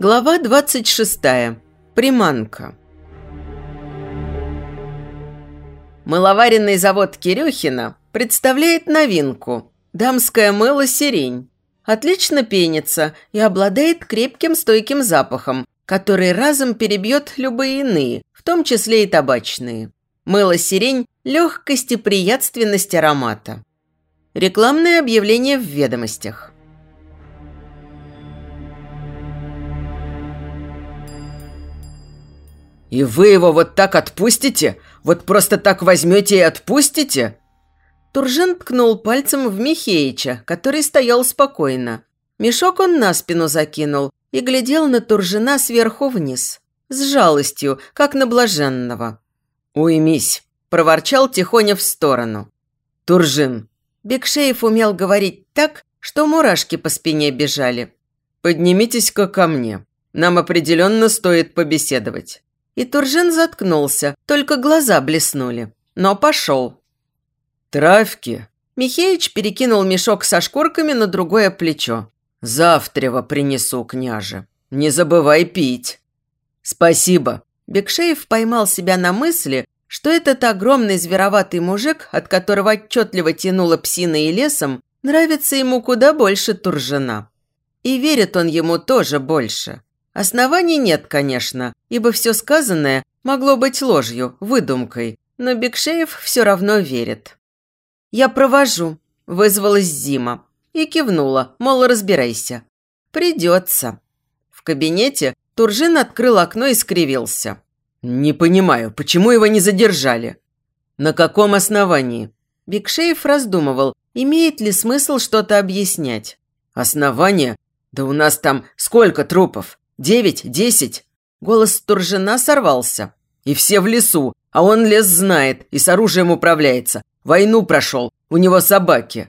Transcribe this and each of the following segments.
Глава 26. Приманка. Мыловаренный завод Кирюхина представляет новинку – дамское мыло «Сирень». Отлично пенится и обладает крепким стойким запахом, который разом перебьет любые иные, в том числе и табачные. Мыло «Сирень» – легкость и приятственность аромата. Рекламное объявление в ведомостях. «И вы его вот так отпустите? Вот просто так возьмете и отпустите?» Туржин ткнул пальцем в Михеича, который стоял спокойно. Мешок он на спину закинул и глядел на Туржина сверху вниз. С жалостью, как на блаженного. «Уймись!» – проворчал тихоня в сторону. «Туржин!» Бекшеев умел говорить так, что мурашки по спине бежали. «Поднимитесь-ка ко мне. Нам определенно стоит побеседовать». И Туржин заткнулся, только глаза блеснули. Но пошел. «Травки!» Михеич перекинул мешок со шкурками на другое плечо. «Завтрева принесу, княже. Не забывай пить». «Спасибо». Бекшеев поймал себя на мысли, что этот огромный звероватый мужик, от которого отчетливо тянуло псиной и лесом, нравится ему куда больше Туржина. И верит он ему тоже больше. Оснований нет, конечно, ибо все сказанное могло быть ложью, выдумкой, но Бекшеев все равно верит. «Я провожу», – вызвалась Зима и кивнула, мол, разбирайся. «Придется». В кабинете Туржин открыл окно и скривился. «Не понимаю, почему его не задержали? На каком основании?» Бекшеев раздумывал, имеет ли смысл что-то объяснять. «Основание? Да у нас там сколько трупов? Девять? Десять?» Голос Туржина сорвался. «И все в лесу, а он лес знает и с оружием управляется. Войну прошел, у него собаки.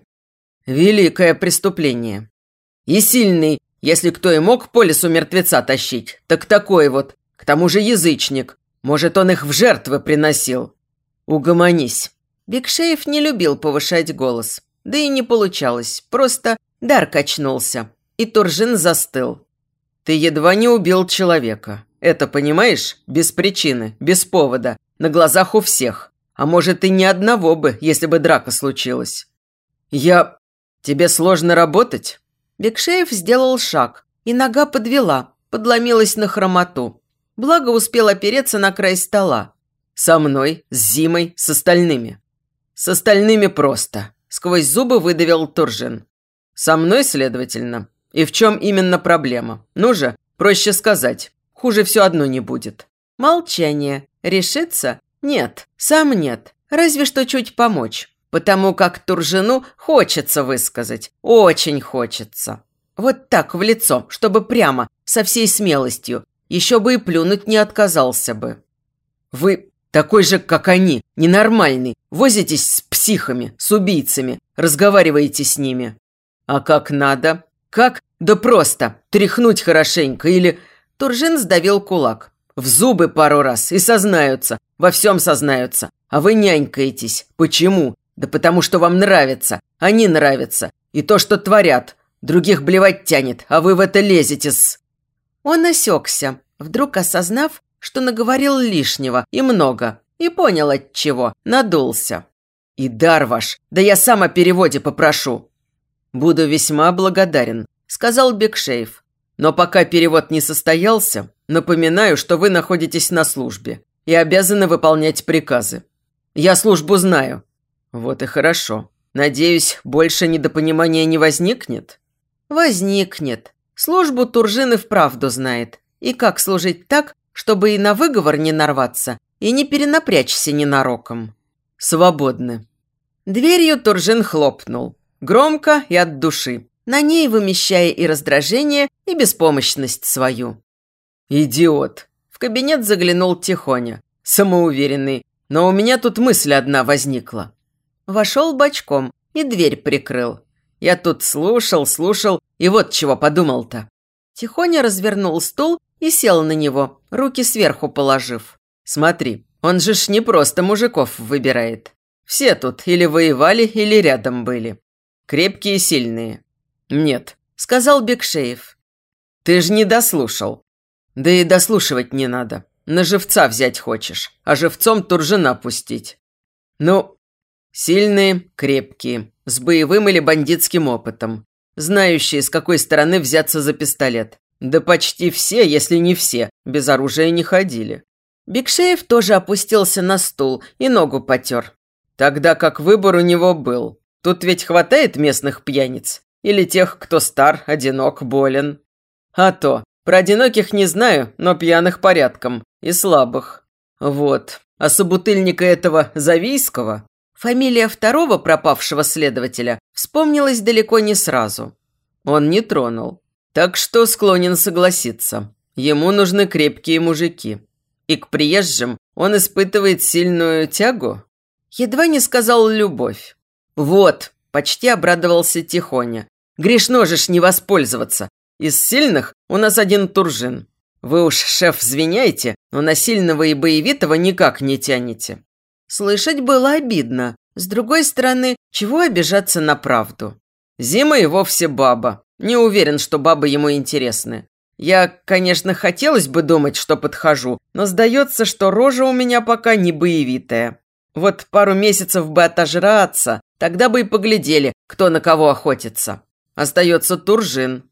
Великое преступление. И сильный, если кто и мог по лесу мертвеца тащить, так такой вот. К тому же язычник. Может, он их в жертвы приносил. Угомонись». Бекшеев не любил повышать голос. Да и не получалось, просто дар качнулся. И Туржин застыл. Ты едва не убил человека. Это понимаешь? Без причины, без повода, на глазах у всех. А может, и ни одного бы, если бы драка случилась. Я... Тебе сложно работать?» Бекшеев сделал шаг, и нога подвела, подломилась на хромоту. Благо успел опереться на край стола. «Со мной, с Зимой, с остальными». «С остальными просто», – сквозь зубы выдавил Туржин. «Со мной, следовательно, и в чем именно проблема? Ну же, проще сказать. Хуже все одно не будет. Молчание. Решиться? Нет. Сам нет. Разве что чуть помочь. Потому как Туржину хочется высказать. Очень хочется. Вот так в лицо, чтобы прямо, со всей смелостью. Еще бы и плюнуть не отказался бы. Вы такой же, как они, ненормальный. Возитесь с психами, с убийцами, разговариваете с ними. А как надо, как? Да просто. Тряхнуть хорошенько или... Туржин сдавил кулак. В зубы пару раз и сознаются. Во всем сознаются. А вы нянькаетесь. Почему? Да потому что вам нравится. Они нравятся. И то, что творят. Других блевать тянет, а вы в это лезете с... Он осекся, вдруг осознав, что наговорил лишнего и много, и понял от чего, надулся. «И дар ваш, да я сам о переводе попрошу», «Буду весьма благодарен», – сказал Бекшеев. «Но пока перевод не состоялся, напоминаю, что вы находитесь на службе и обязаны выполнять приказы. Я службу знаю». «Вот и хорошо. Надеюсь, больше недопонимания не возникнет?» «Возникнет. Службу Туржин вправду знает. И как служить так, чтобы и на выговор не нарваться, и не перенапрячься ненароком». «Свободны». Дверью Туржин хлопнул. Громко и от души, на ней вымещая и раздражение, и беспомощность свою. «Идиот!» В кабинет заглянул тихоня, самоуверенный, но у меня тут мысль одна возникла. Вошел бочком и дверь прикрыл. Я тут слушал, слушал, и вот чего подумал-то. Тихоня развернул стул и сел на него, руки сверху положив. Смотри, он же ж не просто мужиков выбирает. Все тут или воевали, или рядом были. Крепкие и сильные. Нет, сказал Бекшеев. Ты же не дослушал. Да и дослушивать не надо. На живца взять хочешь, а живцом туржина пустить. Ну, сильные, крепкие, с боевым или бандитским опытом, знающие, с какой стороны взяться за пистолет. Да почти все, если не все, без оружия не ходили. Бекшеев тоже опустился на стул и ногу потер. Тогда как выбор у него был. Тут ведь хватает местных пьяниц. Или тех, кто стар, одинок, болен. А то, про одиноких не знаю, но пьяных порядком. И слабых. Вот. А собутыльника этого Завийского... Фамилия второго пропавшего следователя вспомнилась далеко не сразу. Он не тронул. Так что склонен согласиться. Ему нужны крепкие мужики. И к приезжим он испытывает сильную тягу? Едва не сказал любовь. Вот, почти обрадовался Тихоня. Грешно же ж не воспользоваться. Из сильных у нас один Туржин. Вы уж, шеф, звеняйте, но на сильного и боевитого никак не тянете. Слышать было обидно. С другой стороны, чего обижаться на правду? Зима и вовсе баба. Не уверен, что бабы ему интересны. Я, конечно, хотелось бы думать, что подхожу, но сдается, что рожа у меня пока не боевитая. Вот пару месяцев бы отожраться, тогда бы и поглядели, кто на кого охотится. Остается Туржин.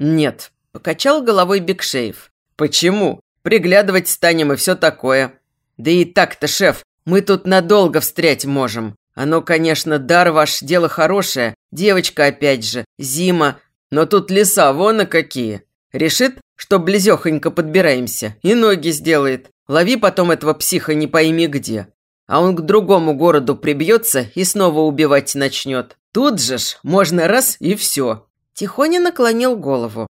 Нет, покачал головой Бекшеев. Почему? Приглядывать станем и все такое. Да и так-то, шеф, мы тут надолго встрять можем. Оно, конечно, дар ваш, дело хорошее. Девочка опять же, зима. Но тут леса вон и какие. Решит, что близехонько подбираемся, и ноги сделает. Лови потом этого психа не пойми где. А он к другому городу прибьется и снова убивать начнет. Тут же ж можно раз и все. Тихоня наклонил голову.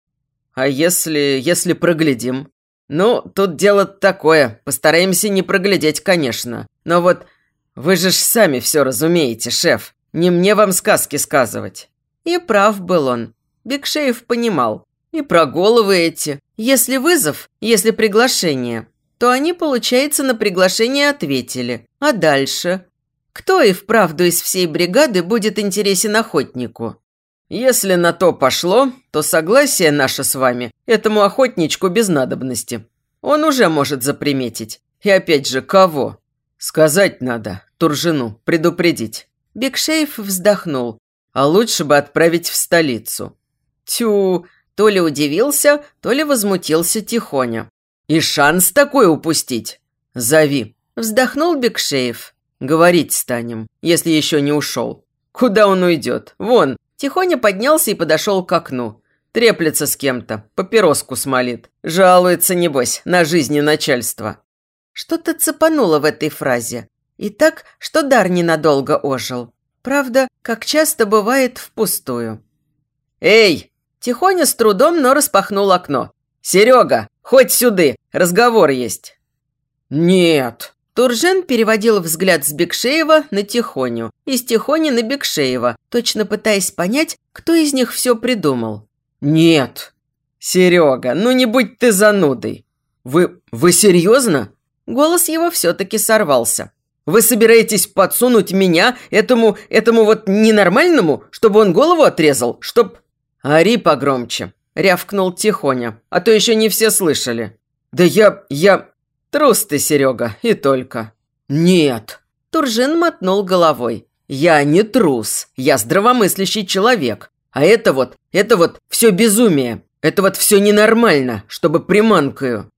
А если... если проглядим? Ну, тут дело такое. Постараемся не проглядеть, конечно. Но вот вы же ж сами все разумеете, шеф. Не мне вам сказки сказывать. И прав был он. Бекшеев понимал. И про головы эти. Если вызов, если приглашение, то они, получается, на приглашение ответили. А дальше? Кто и вправду из всей бригады будет интересен охотнику? Если на то пошло, то согласие наше с вами этому охотничку без надобности. Он уже может заприметить. И опять же, кого? Сказать надо, Туржину, предупредить. Бекшеев вздохнул. А лучше бы отправить в столицу. Тю, то ли удивился, то ли возмутился тихоня. И шанс такой упустить. Зови. Вздохнул Бекшеев. Говорить станем, если еще не ушел. Куда он уйдет? Вон. Тихоня поднялся и подошел к окну. Треплется с кем-то, папироску смолит. Жалуется, небось, на жизни начальства. Что-то цепануло в этой фразе. И так, что дар ненадолго ожил. Правда, как часто бывает впустую. «Эй!» Тихоня с трудом, но распахнул окно. «Серега, хоть сюды, разговор есть». «Нет». Туржен переводил взгляд с Бекшеева на Тихоню и с Тихони на Бекшеева, точно пытаясь понять, кто из них все придумал. «Нет». «Серега, ну не будь ты занудой». «Вы... вы серьезно?» Голос его все-таки сорвался. «Вы собираетесь подсунуть меня, этому... этому вот ненормальному, чтобы он голову отрезал? Чтоб...» «Ори погромче», – рявкнул Тихоня, а то еще не все слышали. «Да я... я... Трус ты, Серега, и только». «Нет». Туржин мотнул головой. «Я не трус, я здравомыслящий человек. А это вот, это вот все безумие. Это вот все ненормально, чтобы приманкою».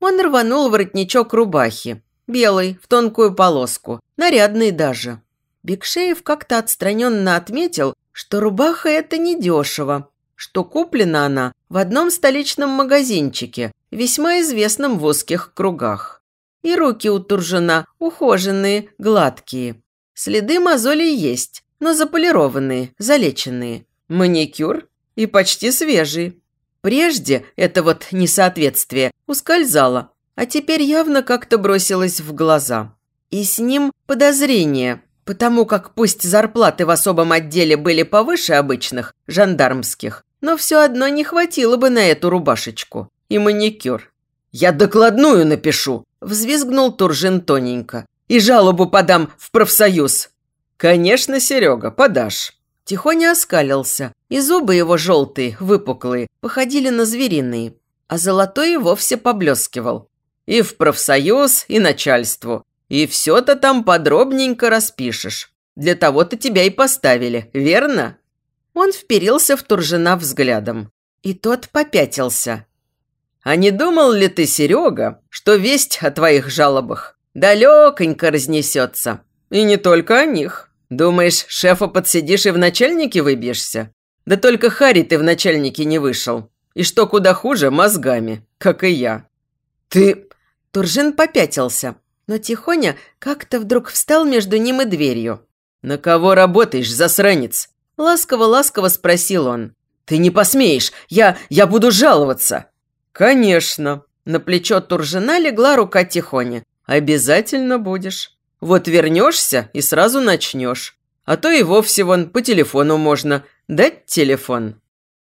Он рванул воротничок рубахи. Белый, в тонкую полоску. Нарядный даже. Бекшеев как-то отстраненно отметил, что рубаха это недешево что куплена она в одном столичном магазинчике, весьма известном в узких кругах. И руки у Туржина ухоженные, гладкие. Следы мозолей есть, но заполированные, залеченные. Маникюр и почти свежий. Прежде это вот несоответствие ускользало, а теперь явно как-то бросилось в глаза. И с ним подозрение, потому как пусть зарплаты в особом отделе были повыше обычных, жандармских, но все одно не хватило бы на эту рубашечку. И маникюр. «Я докладную напишу!» – взвизгнул Туржин тоненько. «И жалобу подам в профсоюз!» «Конечно, Серега, подашь. Тихоня оскалился, и зубы его желтые, выпуклые, походили на звериные, а золотой и вовсе поблескивал. И в профсоюз, и начальству. И все-то там подробненько распишешь. Для того-то тебя и поставили, верно?» Он вперился в Туржина взглядом. И тот попятился. «А не думал ли ты, Серега, что весть о твоих жалобах далеконько разнесется? И не только о них. Думаешь, шефа подсидишь и в начальнике выбьешься? Да только Хари ты в начальнике не вышел. И что куда хуже, мозгами, как и я». «Ты...» Туржин попятился, но Тихоня как-то вдруг встал между ним и дверью. «На кого работаешь, засранец?» Ласково-ласково спросил он. «Ты не посмеешь! Я... я буду жаловаться!» «Конечно!» На плечо Туржина легла рука Тихоня. «Обязательно будешь. Вот вернешься и сразу начнешь. А то и вовсе вон по телефону можно. Дать телефон?»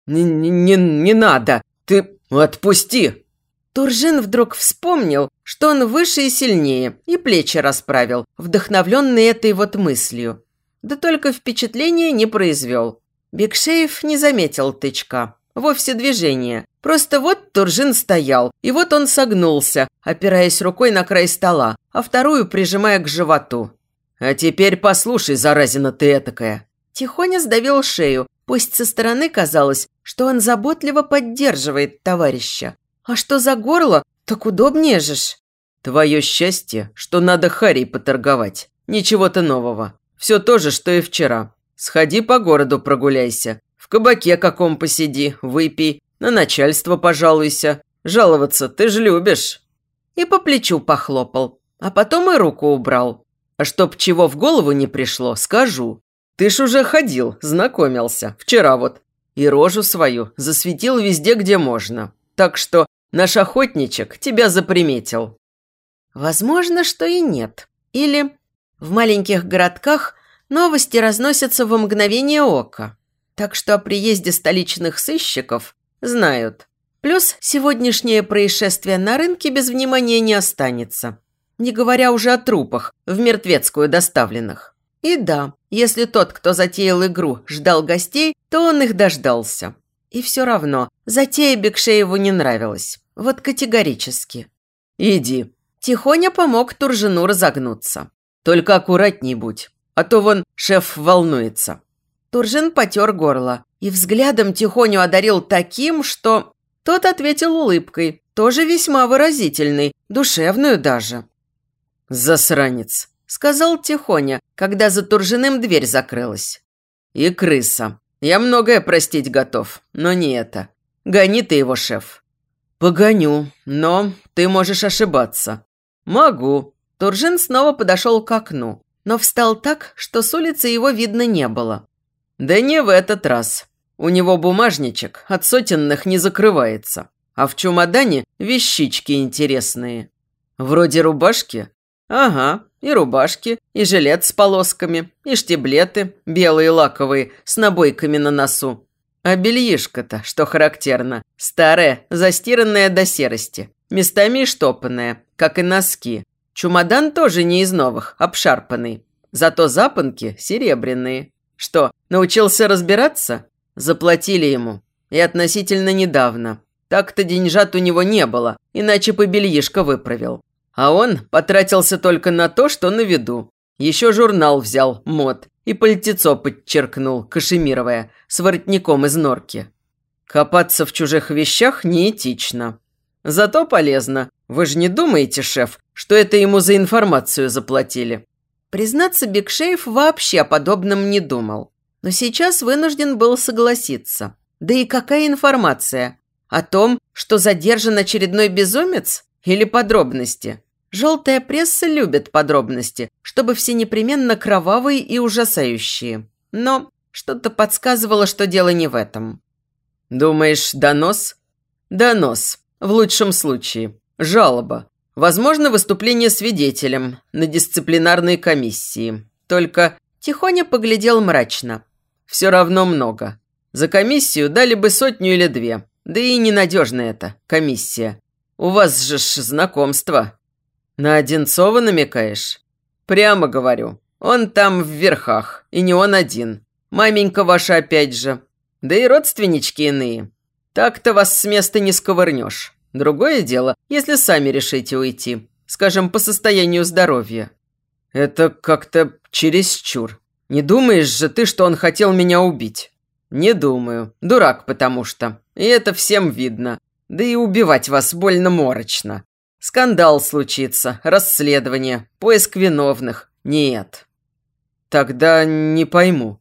«Не, не, не надо! Ты отпусти!» Туржин вдруг вспомнил, что он выше и сильнее, и плечи расправил, вдохновленный этой вот мыслью. Да только впечатления не произвел. Бекшеев не заметил тычка. Вовсе движения. Просто вот Туржин стоял, и вот он согнулся, опираясь рукой на край стола, а вторую прижимая к животу. «А теперь послушай, заразина ты этакая!» Тихоня сдавил шею, пусть со стороны казалось, что он заботливо поддерживает товарища. А что за горло, так удобнее же ж. Твое счастье, что надо Харей поторговать. Ничего-то нового. Все то же, что и вчера. Сходи по городу прогуляйся. В кабаке каком посиди, выпей. На начальство пожалуйся. Жаловаться ты же любишь. И по плечу похлопал. А потом и руку убрал. А чтоб чего в голову не пришло, скажу. Ты ж уже ходил, знакомился. Вчера вот. И рожу свою засветил везде, где можно. Так что наш охотничек тебя заприметил. Возможно, что и нет. Или в маленьких городках новости разносятся в мгновение ока. Так что о приезде столичных сыщиков знают. Плюс сегодняшнее происшествие на рынке без внимания не останется. Не говоря уже о трупах, в мертвецкую доставленных. И да, если тот, кто затеял игру, ждал гостей, то он их дождался. И все равно, затея Бекшееву не нравилась. Вот категорически. «Иди». Тихоня помог Туржину разогнуться. «Только аккуратней будь, а то вон шеф волнуется». Туржин потер горло и взглядом Тихоню одарил таким, что... Тот ответил улыбкой, тоже весьма выразительной, душевную даже. «Засранец», – сказал Тихоня, когда за Туржиным дверь закрылась. «И крыса. Я многое простить готов, но не это. Гони ты его, шеф». «Погоню, но ты можешь ошибаться». «Могу». Туржин снова подошел к окну, но встал так, что с улицы его видно не было. «Да не в этот раз. У него бумажничек от сотенных не закрывается, а в чемодане вещички интересные. Вроде рубашки? Ага, и рубашки, и жилет с полосками, и штиблеты, белые лаковые, с набойками на носу. А бельишко-то, что характерно, старое, застиранное до серости, местами штопанное, как и носки. Чемодан тоже не из новых, обшарпанный. Зато запонки серебряные. Что, научился разбираться? Заплатили ему. И относительно недавно. Так-то деньжат у него не было, иначе по бельишко выправил. А он потратился только на то, что на виду. Еще журнал взял, мод, и пальтецо подчеркнул, кашемировое, с воротником из норки. Копаться в чужих вещах неэтично. Зато полезно. Вы же не думаете, шеф, что это ему за информацию заплатили? Признаться, Бекшеев вообще о подобном не думал. Но сейчас вынужден был согласиться. Да и какая информация? О том, что задержан очередной безумец? Или подробности? Желтая пресса любит подробности, чтобы все непременно кровавые и ужасающие. Но что-то подсказывало, что дело не в этом. «Думаешь, донос?» «Донос. В лучшем случае. Жалоба. Возможно, выступление свидетелем на дисциплинарной комиссии. Только Тихоня поглядел мрачно. Все равно много. За комиссию дали бы сотню или две. Да и ненадежна это комиссия. У вас же ж знакомство. «На Одинцова намекаешь?» «Прямо говорю. Он там в верхах, и не он один. Маменька ваша опять же. Да и родственнички иные. Так-то вас с места не сковырнешь. Другое дело, если сами решите уйти. Скажем, по состоянию здоровья. Это как-то чересчур. Не думаешь же ты, что он хотел меня убить? Не думаю. Дурак потому что. И это всем видно. Да и убивать вас больно морочно. Скандал случится, расследование, поиск виновных. Нет. Тогда не пойму.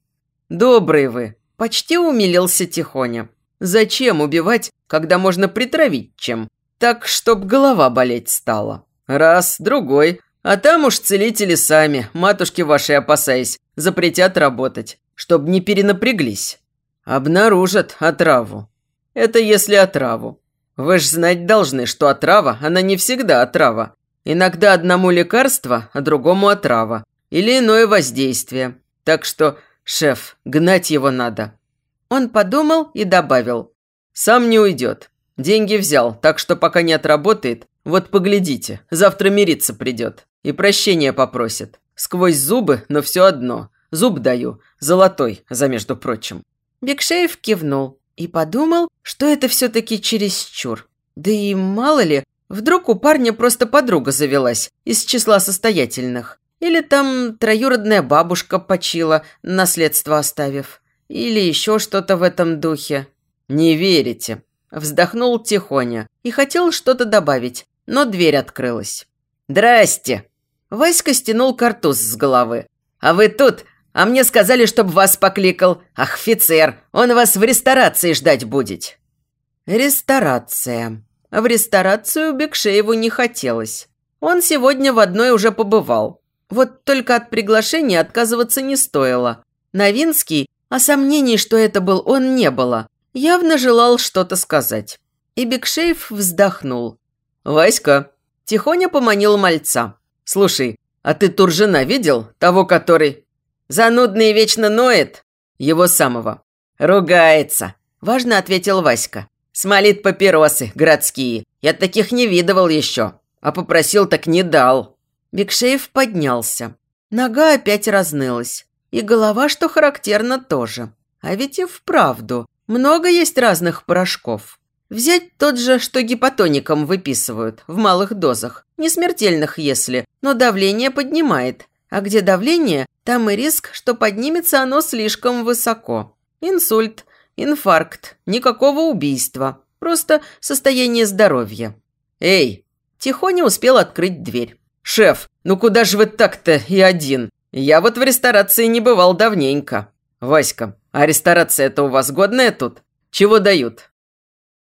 Добрый вы. Почти умилился Тихоня. Зачем убивать, когда можно притравить чем? Так, чтоб голова болеть стала. Раз, другой. А там уж целители сами, матушки вашей опасаясь, запретят работать, чтоб не перенапряглись. Обнаружат отраву. Это если отраву. Вы ж знать должны, что отрава, она не всегда отрава. Иногда одному лекарство, а другому отрава. Или иное воздействие. Так что, шеф, гнать его надо. Он подумал и добавил. Сам не уйдет. Деньги взял, так что пока не отработает, вот поглядите, завтра мириться придет. И прощения попросит. Сквозь зубы, но все одно. Зуб даю, золотой, за между прочим. Бекшеев кивнул и подумал, что это все-таки чересчур. Да и мало ли, вдруг у парня просто подруга завелась из числа состоятельных. Или там троюродная бабушка почила, наследство оставив. Или еще что-то в этом духе. «Не верите?» Вздохнул тихоня и хотел что-то добавить, но дверь открылась. «Здрасте!» Васька стянул картуз с головы. «А вы тут? А мне сказали, чтоб вас покликал. Ах, офицер, он вас в ресторации ждать будет». Ресторация. В ресторацию Бекшееву не хотелось. Он сегодня в одной уже побывал. Вот только от приглашения отказываться не стоило. Новинский, а сомнений, что это был он, не было. Явно желал что-то сказать. И Бекшеев вздохнул. «Васька!» Тихоня поманил мальца. «Слушай, а ты Туржина видел? Того, который...» «Занудный вечно ноет?» «Его самого». «Ругается», – важно ответил Васька. «Смолит папиросы, городские. Я таких не видывал еще. А попросил, так не дал». Бекшеев поднялся. Нога опять разнылась. И голова, что характерно, тоже. А ведь и вправду. Много есть разных порошков. Взять тот же, что гипотоником выписывают, в малых дозах. Не смертельных, если, но давление поднимает. А где давление, там и риск, что поднимется оно слишком высоко. Инсульт, инфаркт, никакого убийства. Просто состояние здоровья. «Эй!» Тихоня успел открыть дверь. «Шеф, ну куда же вы так-то и один? Я вот в ресторации не бывал давненько. Васька, а ресторация-то у вас годная тут? Чего дают?